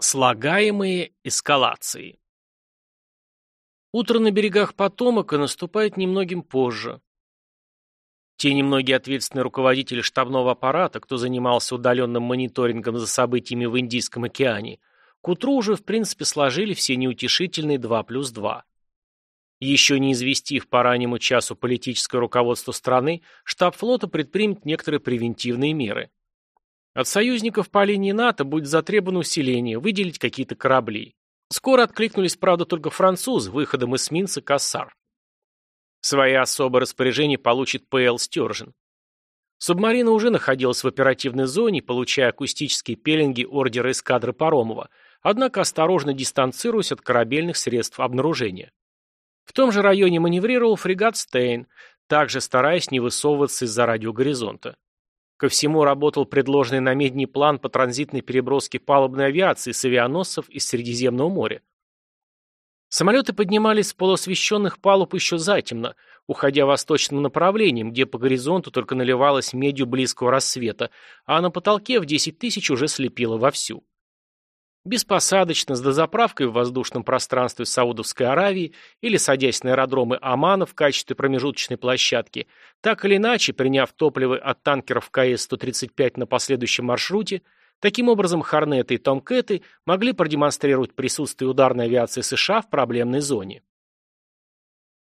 Слагаемые эскалации Утро на берегах Потомака наступает немногим позже. Те немногие ответственные руководители штабного аппарата, кто занимался удаленным мониторингом за событиями в Индийском океане, к утру уже в принципе сложили все неутешительные 2 плюс 2. Еще не известив по раннему часу политическое руководство страны, штаб флота предпримет некоторые превентивные меры. От союзников по линии НАТО будет затребовано усиление, выделить какие-то корабли. Скоро откликнулись, правда, только французы выходом эсминца «Кассар». Свои особые распоряжения получит ПЛ «Стёрджен». Субмарина уже находилась в оперативной зоне, получая акустические пеленги ордера эскадры Паромова, однако осторожно дистанцируясь от корабельных средств обнаружения. В том же районе маневрировал фрегат «Стейн», также стараясь не высовываться из-за радиогоризонта. Ко всему работал предложенный на медний план по транзитной переброске палубной авиации с авианосцев из Средиземного моря. Самолеты поднимались с полуосвещенных палуб еще затемно, уходя восточным направлением, где по горизонту только наливалась медью близкого рассвета, а на потолке в 10 тысяч уже слепило вовсю. Беспосадочно, с дозаправкой в воздушном пространстве Саудовской Аравии или садясь на аэродромы Омана в качестве промежуточной площадки, так или иначе, приняв топливо от танкеров КС-135 на последующем маршруте, таким образом Хорнеты и Томкеты могли продемонстрировать присутствие ударной авиации США в проблемной зоне.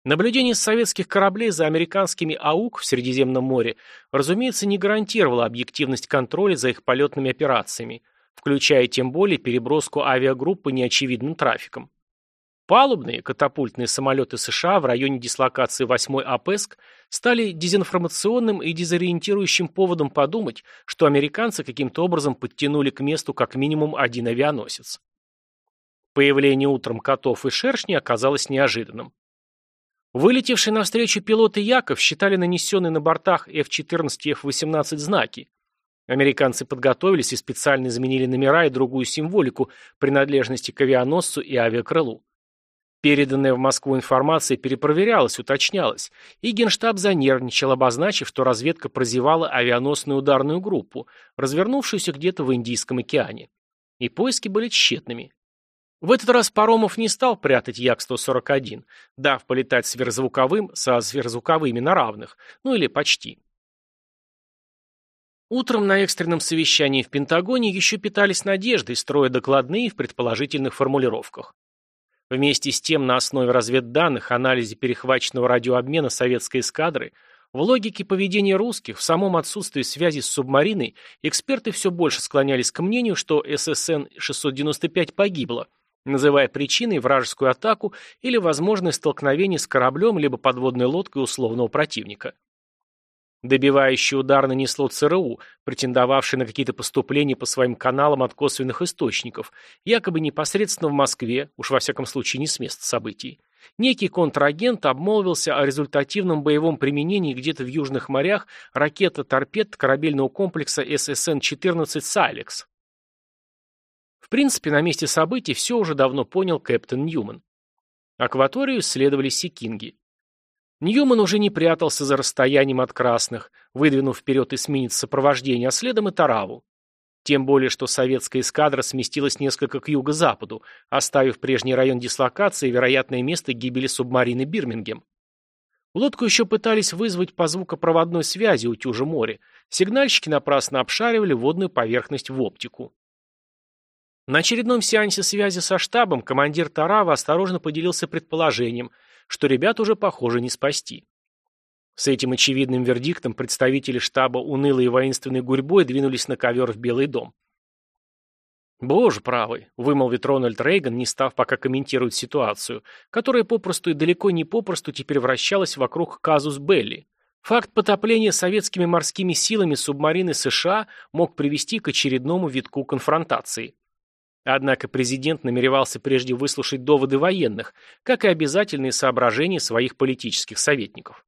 Наблюдение советских кораблей за американскими АУК в Средиземном море, разумеется, не гарантировало объективность контроля за их полетными операциями – включая тем более переброску авиагруппы неочевидным трафиком. Палубные катапультные самолеты США в районе дислокации 8-й АПЭСК стали дезинформационным и дезориентирующим поводом подумать, что американцы каким-то образом подтянули к месту как минимум один авианосец. Появление утром котов и шершней оказалось неожиданным. Вылетевшие навстречу пилоты Яков считали нанесенные на бортах F-14 и F-18 знаки, Американцы подготовились и специально изменили номера и другую символику принадлежности к авианосцу и авиакрылу. Переданная в Москву информация перепроверялась, уточнялась, и Генштаб занервничал, обозначив, что разведка прозевала авианосную ударную группу, развернувшуюся где-то в Индийском океане. И поиски были тщетными. В этот раз Паромов не стал прятать Як-141, дав полетать сверхзвуковым со сверхзвуковыми на равных, ну или почти. Утром на экстренном совещании в Пентагоне еще питались надеждой, строя докладные в предположительных формулировках. Вместе с тем, на основе разведданных, анализе перехваченного радиообмена советской эскадры, в логике поведения русских, в самом отсутствии связи с субмариной, эксперты все больше склонялись к мнению, что ССН-695 погибла, называя причиной вражескую атаку или возможное столкновение с кораблем либо подводной лодкой условного противника. Добивающий удар нанесло ЦРУ, претендовавшее на какие-то поступления по своим каналам от косвенных источников, якобы непосредственно в Москве, уж во всяком случае не с места событий. Некий контрагент обмолвился о результативном боевом применении где-то в южных морях ракета-торпед корабельного комплекса ССН-14 «Сайлекс». В принципе, на месте событий все уже давно понял капитан Ньюман. Акваторию исследовали сикинги. Ньюман уже не прятался за расстоянием от красных, выдвинув вперед эсминец сопровождения, а следом и Тараву. Тем более, что советская эскадра сместилась несколько к юго-западу, оставив прежний район дислокации вероятное место гибели субмарины Бирмингем. Лодку еще пытались вызвать по звукопроводной связи у Тюжа моря. Сигнальщики напрасно обшаривали водную поверхность в оптику. На очередном сеансе связи со штабом командир Тарава осторожно поделился предположением – что ребят уже, похоже, не спасти. С этим очевидным вердиктом представители штаба унылой и воинственной гурьбой двинулись на ковер в Белый дом. «Боже правый», — вымолвит Рональд Рейган, не став пока комментировать ситуацию, которая попросту и далеко не попросту теперь вращалась вокруг казус Белли. Факт потопления советскими морскими силами субмарины США мог привести к очередному витку конфронтации. Однако президент намеревался прежде выслушать доводы военных, как и обязательные соображения своих политических советников.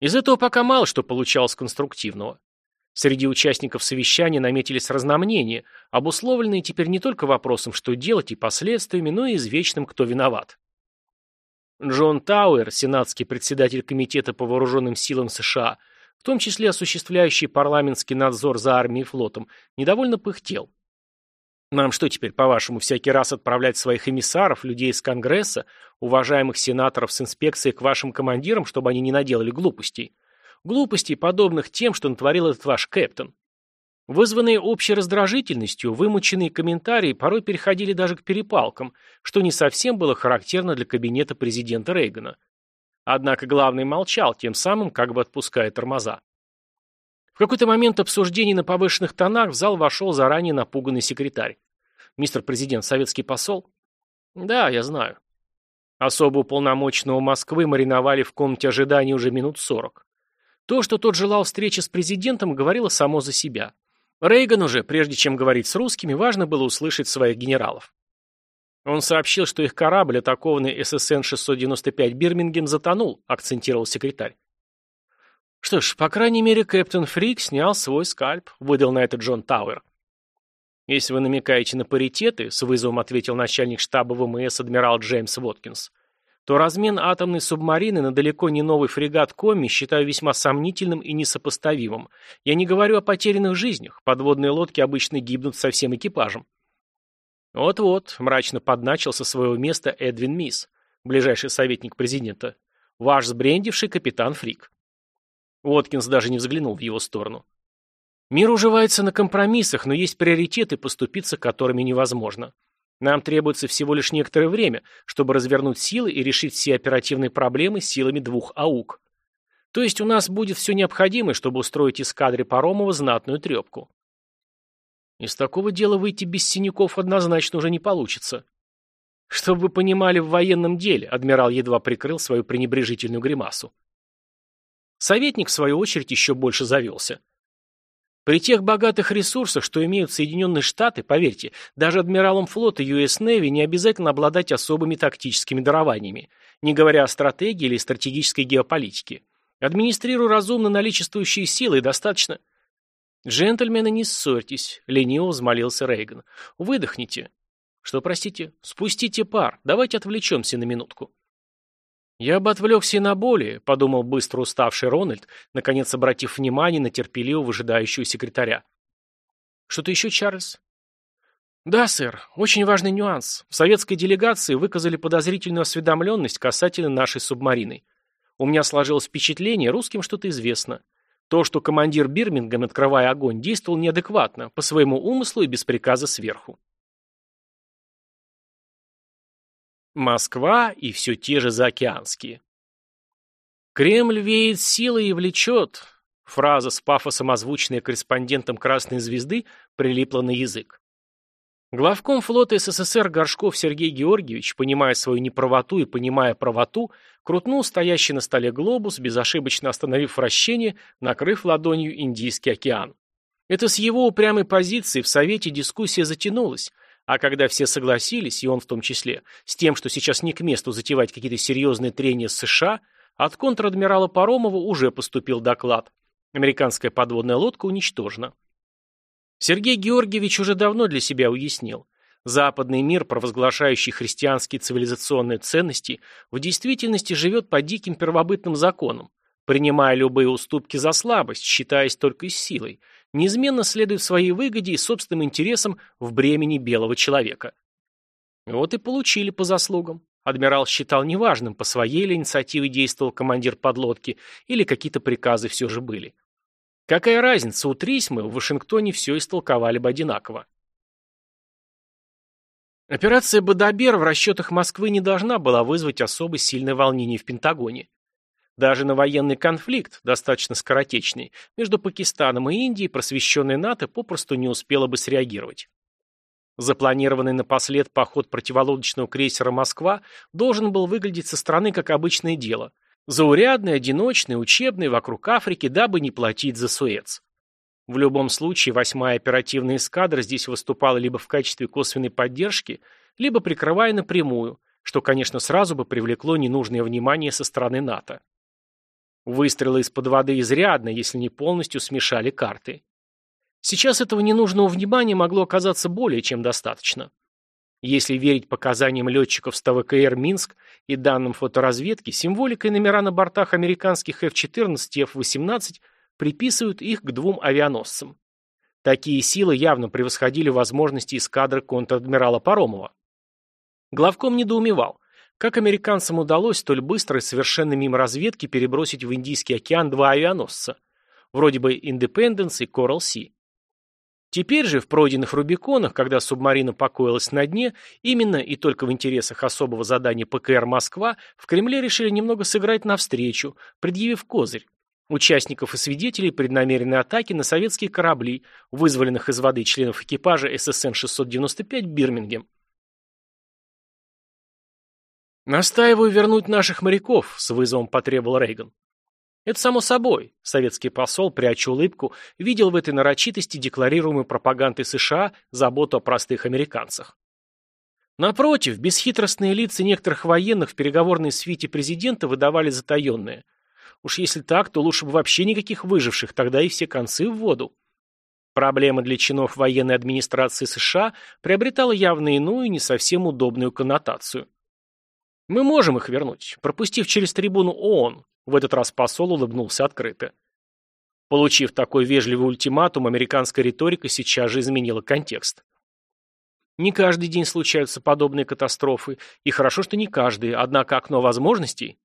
Из этого пока мало что получалось конструктивного. Среди участников совещания наметились разномнения, обусловленные теперь не только вопросом, что делать и последствиями, но и извечным, кто виноват. Джон Тауэр, сенатский председатель Комитета по вооруженным силам США, в том числе осуществляющий парламентский надзор за армией и флотом, недовольно пыхтел. Нам что теперь, по-вашему, всякий раз отправлять своих эмиссаров, людей из Конгресса, уважаемых сенаторов с инспекцией к вашим командирам, чтобы они не наделали глупостей? Глупостей, подобных тем, что натворил этот ваш кэптон. Вызванные общей раздражительностью, вымученные комментарии порой переходили даже к перепалкам, что не совсем было характерно для кабинета президента Рейгана. Однако главный молчал, тем самым как бы отпуская тормоза. Какой-то момент обсуждений на повышенных тонах в зал вошел заранее напуганный секретарь. «Мистер президент, советский посол?» «Да, я знаю». Особо уполномоченного Москвы мариновали в комнате ожидания уже минут сорок. То, что тот желал встречи с президентом, говорило само за себя. Рейгану же, прежде чем говорить с русскими, важно было услышать своих генералов. Он сообщил, что их корабль, атакованный ССН-695 Бирмингем, затонул, акцентировал секретарь. Что ж, по крайней мере, Кэптон Фрик снял свой скальп, выдал на это Джон Тауэр. Если вы намекаете на паритеты, с вызовом ответил начальник штаба ВМС адмирал Джеймс Уоткинс, то размен атомной субмарины на далеко не новый фрегат Комми считаю весьма сомнительным и несопоставимым. Я не говорю о потерянных жизнях, подводные лодки обычно гибнут со всем экипажем. Вот-вот, мрачно подначил со своего места Эдвин Миз, ближайший советник президента. Ваш сбрендивший капитан Фрик. Уоткинс даже не взглянул в его сторону. Мир уживается на компромиссах, но есть приоритеты, поступиться которыми невозможно. Нам требуется всего лишь некоторое время, чтобы развернуть силы и решить все оперативные проблемы силами двух АУК. То есть у нас будет все необходимое, чтобы устроить эскадре Паромова знатную трепку. Из такого дела выйти без синяков однозначно уже не получится. Чтобы вы понимали в военном деле, адмирал едва прикрыл свою пренебрежительную гримасу. Советник, в свою очередь, еще больше завелся. При тех богатых ресурсах, что имеют Соединенные Штаты, поверьте, даже адмиралам флота US Navy не обязательно обладать особыми тактическими дарованиями, не говоря о стратегии или стратегической геополитике. Администрируя разумно наличествующие силы достаточно... «Джентльмены, не ссорьтесь», — лениво взмолился Рейган. «Выдохните». «Что, простите?» «Спустите пар. Давайте отвлечемся на минутку». «Я бы отвлекся на более», — подумал быстро уставший Рональд, наконец обратив внимание на терпеливо выжидающего секретаря. «Что-то еще, Чарльз?» «Да, сэр. Очень важный нюанс. В советской делегации выказали подозрительную осведомленность касательно нашей субмарины. У меня сложилось впечатление, русским что-то известно. То, что командир Бирмингем, открывая огонь, действовал неадекватно, по своему умыслу и без приказа сверху. Москва и все те же заокеанские. Кремль веет силой и влечет. Фраза с пафосом, озвученная корреспондентом «Красной звезды», прилипла на язык. Главком флота СССР Горшков Сергей Георгиевич, понимая свою неправоту и понимая правоту, крутнул стоящий на столе глобус, безошибочно остановив вращение, накрыв ладонью Индийский океан. Это с его упрямой позиции в Совете дискуссия затянулась, а когда все согласились, и он в том числе, с тем, что сейчас не к месту затевать какие-то серьезные трения с США, от контр-адмирала Паромова уже поступил доклад. Американская подводная лодка уничтожена. Сергей Георгиевич уже давно для себя уяснил. Западный мир, провозглашающий христианские цивилизационные ценности, в действительности живет по диким первобытным законам, принимая любые уступки за слабость, считаясь только с силой, неизменно следует своей выгоде и собственным интересам в бремени белого человека. Вот и получили по заслугам. Адмирал считал неважным, по своей ли инициативе действовал командир подлодки, или какие-то приказы все же были. Какая разница, утрись мы, в Вашингтоне все истолковали бы одинаково. Операция «Бадабер» в расчетах Москвы не должна была вызвать особо сильное волнение в Пентагоне. Даже на военный конфликт, достаточно скоротечный, между Пакистаном и Индией просвещенная НАТО попросту не успела бы среагировать. Запланированный напослед поход противолодочного крейсера «Москва» должен был выглядеть со стороны как обычное дело. Заурядный, одиночный, учебный, вокруг Африки, дабы не платить за Суэц. В любом случае, восьмая оперативная эскадра здесь выступала либо в качестве косвенной поддержки, либо прикрывая напрямую, что, конечно, сразу бы привлекло ненужное внимание со стороны НАТО. Выстрелы из-под воды изрядно, если не полностью смешали карты. Сейчас этого ненужного внимания могло оказаться более чем достаточно. Если верить показаниям летчиков с ТВКР «Минск» и данным фоторазведки, символикой номера на бортах американских F-14 и F-18 приписывают их к двум авианосцам. Такие силы явно превосходили возможности эскадры контр-адмирала Паромова. Главком недоумевал, как американцам удалось столь быстро и совершенно мимо разведки перебросить в Индийский океан два авианосца, вроде бы Independence и Coral Sea. Теперь же, в пройденных Рубиконах, когда субмарина покоилась на дне, именно и только в интересах особого задания ПКР «Москва» в Кремле решили немного сыграть навстречу, предъявив козырь. Участников и свидетелей преднамеренной атаки на советские корабли, вызволенных из воды членов экипажа ССН-695 «Бирмингем». «Настаиваю вернуть наших моряков», — с вызовом потребовал Рейган. Это само собой. Советский посол, пряча улыбку, видел в этой нарочитости декларируемой пропагандой США заботу о простых американцах. Напротив, бесхитростные лица некоторых военных в переговорной свите президента выдавали затаенные. Уж если так, то лучше бы вообще никаких выживших, тогда и все концы в воду. Проблема для чинов военной администрации США приобретала явно иную, не совсем удобную коннотацию. Мы можем их вернуть, пропустив через трибуну ООН, в этот раз посол улыбнулся открыто. Получив такой вежливый ультиматум, американская риторика сейчас же изменила контекст. Не каждый день случаются подобные катастрофы, и хорошо, что не каждый, однако окно возможностей...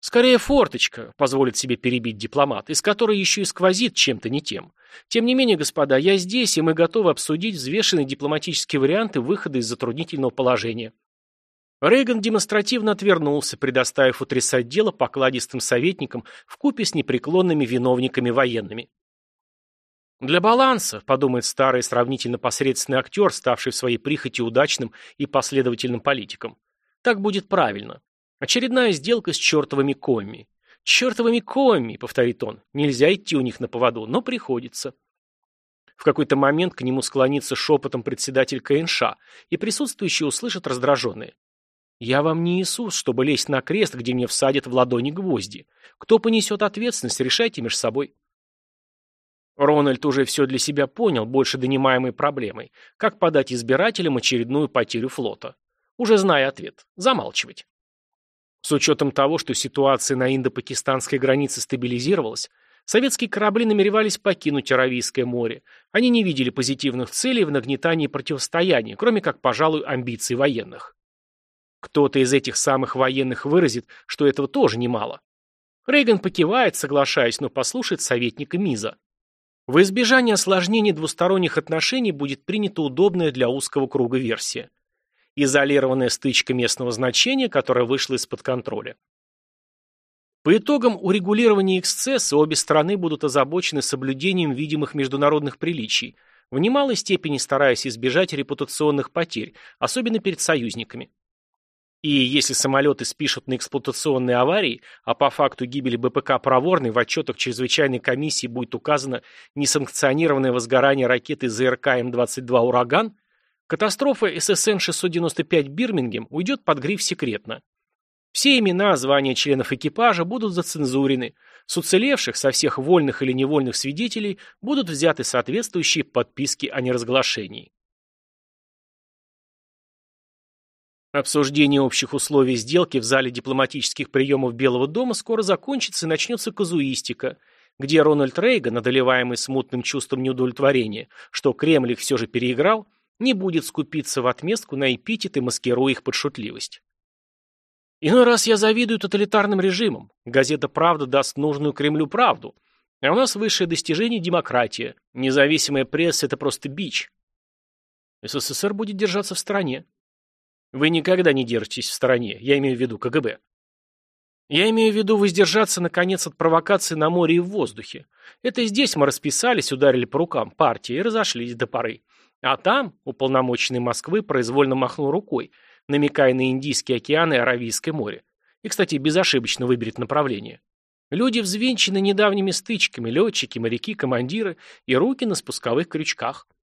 Скорее форточка, позволит себе перебить дипломат, из которой еще и сквозит чем-то не тем. Тем не менее, господа, я здесь, и мы готовы обсудить взвешенные дипломатические варианты выхода из затруднительного положения. Рейган демонстративно отвернулся, предоставив утрясать дело покладистым советникам в купе с непреклонными виновниками военными. Для баланса, подумает старый сравнительно посредственный актер, ставший в своей прихоти удачным и последовательным политиком. Так будет правильно. Очередная сделка с чертовыми комми. Чертовыми комми, повторит он. Нельзя идти у них на поводу, но приходится. В какой-то момент к нему склонится шепотом председатель КНШ, и присутствующие услышат раздраженные. Я вам не Иисус, чтобы лезть на крест, где мне всадят в ладони гвозди. Кто понесет ответственность, решайте между собой. Рональд уже все для себя понял, больше донимаемой проблемой. Как подать избирателям очередную потерю флота? Уже зная ответ. Замалчивать. С учетом того, что ситуация на индо-пакистанской границе стабилизировалась, советские корабли намеревались покинуть Аравийское море. Они не видели позитивных целей в нагнетании противостояния, кроме как, пожалуй, амбиций военных. Кто-то из этих самых военных выразит, что этого тоже немало. Рейган покивает, соглашаясь, но послушает советника Миза. В избежание осложнений двусторонних отношений будет принята удобная для узкого круга версия. Изолированная стычка местного значения, которая вышла из-под контроля. По итогам урегулирования эксцесса обе стороны будут озабочены соблюдением видимых международных приличий, в немалой степени стараясь избежать репутационных потерь, особенно перед союзниками. И если самолеты спишут на эксплуатационные аварии, а по факту гибели БПК «Проворный» в отчетах чрезвычайной комиссии будет указано несанкционированное возгорание ракеты ЗРК М-22 «Ураган», катастрофа ССН-695 «Бирмингем» уйдет под гриф «Секретно». Все имена, звания членов экипажа будут зацензурены. С уцелевших, со всех вольных или невольных свидетелей будут взяты соответствующие подписки о неразглашении. Обсуждение общих условий сделки в зале дипломатических приемов Белого дома скоро закончится и начнется казуистика, где Рональд Рейган, одолеваемый смутным чувством неудовлетворения, что Кремль их все же переиграл, не будет скупиться в отместку на эпитеты, маскируя их под шутливость. Иной раз я завидую тоталитарным режимам. Газета «Правда» даст нужную Кремлю правду. А у нас высшее достижение – демократия. Независимая пресса – это просто бич. СССР будет держаться в стороне. Вы никогда не держитесь в стороне, я имею в виду КГБ. Я имею в виду воздержаться, наконец, от провокаций на море и в воздухе. Это здесь мы расписались, ударили по рукам партии и разошлись до поры. А там уполномоченный Москвы произвольно махнул рукой, намекая на Индийский океан и Аравийское море. И, кстати, безошибочно выберет направление. Люди взвинчены недавними стычками, летчики, моряки, командиры и руки на спусковых крючках –